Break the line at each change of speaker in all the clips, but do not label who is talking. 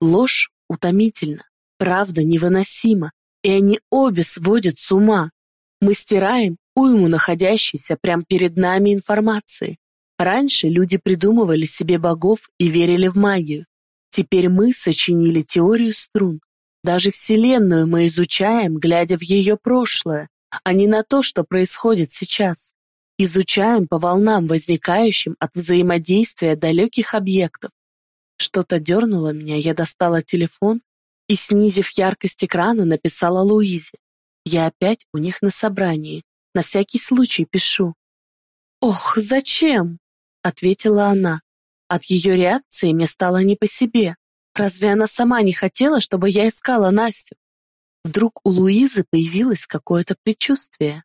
Ложь утомительна, правда невыносима, и они обе сводят с ума. Мы стираем уйму находящейся прямо перед нами информации. Раньше люди придумывали себе богов и верили в магию. Теперь мы сочинили теорию струн. Даже Вселенную мы изучаем, глядя в ее прошлое, а не на то, что происходит сейчас. Изучаем по волнам, возникающим от взаимодействия далеких объектов. Что-то дернуло меня, я достала телефон и, снизив яркость экрана, написала Луизе. Я опять у них на собрании. На всякий случай пишу. «Ох, зачем?» — ответила она. От ее реакции мне стало не по себе. Разве она сама не хотела, чтобы я искала Настю? Вдруг у Луизы появилось какое-то предчувствие.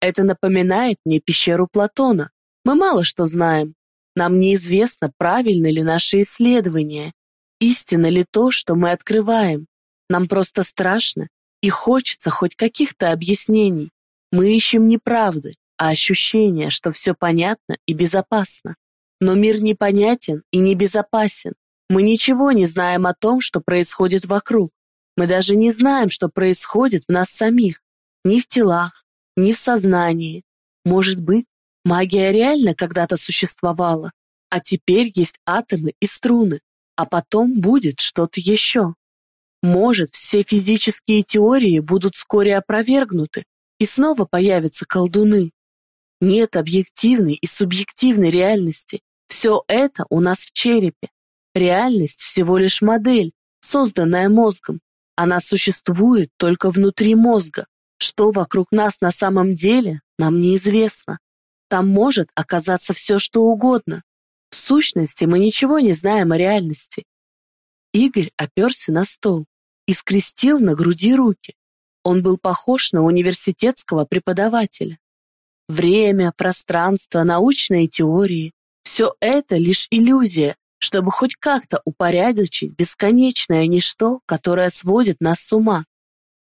Это напоминает мне пещеру Платона. Мы мало что знаем. Нам неизвестно, правильно ли наши исследования, истинно ли то, что мы открываем. Нам просто страшно и хочется хоть каких-то объяснений. Мы ищем не правды, а ощущение, что все понятно и безопасно. Но мир непонятен и небезопасен. Мы ничего не знаем о том, что происходит вокруг. Мы даже не знаем, что происходит в нас самих. Ни в телах, ни в сознании. Может быть, магия реально когда-то существовала, а теперь есть атомы и струны, а потом будет что-то еще. Может, все физические теории будут вскоре опровергнуты, и снова появятся колдуны. Нет объективной и субъективной реальности. Все это у нас в черепе. Реальность всего лишь модель, созданная мозгом. Она существует только внутри мозга. Что вокруг нас на самом деле, нам неизвестно. Там может оказаться все, что угодно. В сущности, мы ничего не знаем о реальности. Игорь оперся на стол и скрестил на груди руки. Он был похож на университетского преподавателя. Время, пространство, научные теории – все это лишь иллюзия, чтобы хоть как-то упорядочить бесконечное ничто, которое сводит нас с ума.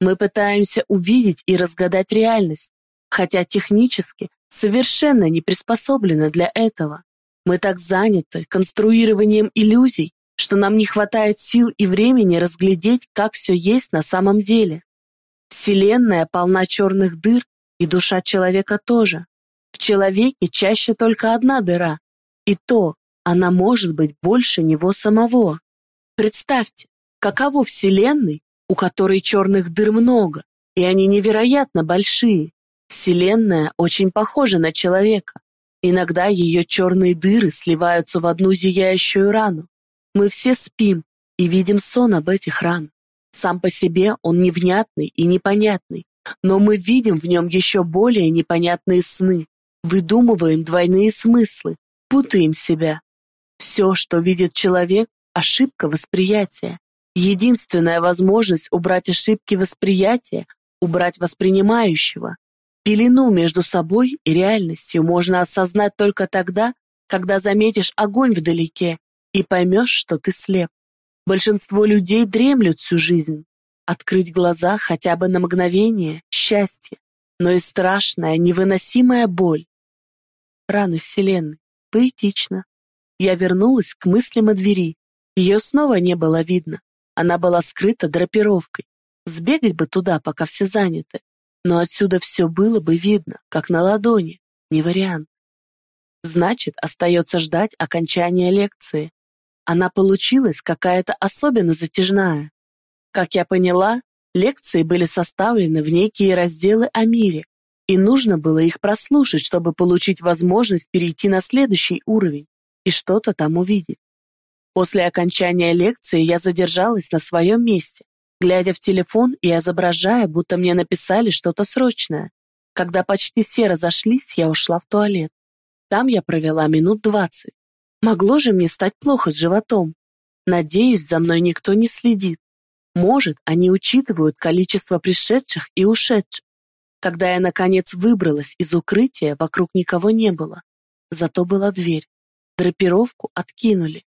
Мы пытаемся увидеть и разгадать реальность, хотя технически совершенно не приспособлены для этого. Мы так заняты конструированием иллюзий, что нам не хватает сил и времени разглядеть, как все есть на самом деле. Вселенная полна черных дыр, и душа человека тоже. В человеке чаще только одна дыра, и то она может быть больше него самого. Представьте, каково Вселенной, у которой черных дыр много, и они невероятно большие. Вселенная очень похожа на человека. Иногда ее черные дыры сливаются в одну зияющую рану. Мы все спим и видим сон об этих ранах. Сам по себе он невнятный и непонятный, но мы видим в нем еще более непонятные сны, выдумываем двойные смыслы, путаем себя. Все, что видит человек, ошибка восприятия. Единственная возможность убрать ошибки восприятия – убрать воспринимающего. Пелену между собой и реальностью можно осознать только тогда, когда заметишь огонь вдалеке и поймешь, что ты слеп. Большинство людей дремлют всю жизнь. Открыть глаза хотя бы на мгновение – счастье, но и страшная, невыносимая боль. Раны Вселенной. Поэтично. Я вернулась к мыслям о двери. Ее снова не было видно. Она была скрыта драпировкой. Сбегать бы туда, пока все заняты. Но отсюда все было бы видно, как на ладони. Не вариант. Значит, остается ждать окончания лекции. Она получилась какая-то особенно затяжная. Как я поняла, лекции были составлены в некие разделы о мире, и нужно было их прослушать, чтобы получить возможность перейти на следующий уровень и что-то там увидеть. После окончания лекции я задержалась на своем месте, глядя в телефон и изображая, будто мне написали что-то срочное. Когда почти все разошлись, я ушла в туалет. Там я провела минут двадцать. Могло же мне стать плохо с животом. Надеюсь, за мной никто не следит. Может, они учитывают количество пришедших и ушедших. Когда я, наконец, выбралась из укрытия, вокруг никого не было. Зато была дверь. Драпировку откинули.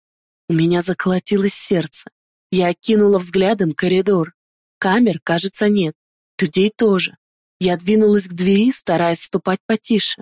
У меня заколотилось сердце. Я окинула взглядом коридор. Камер, кажется, нет. Людей тоже. Я двинулась к двери, стараясь ступать потише.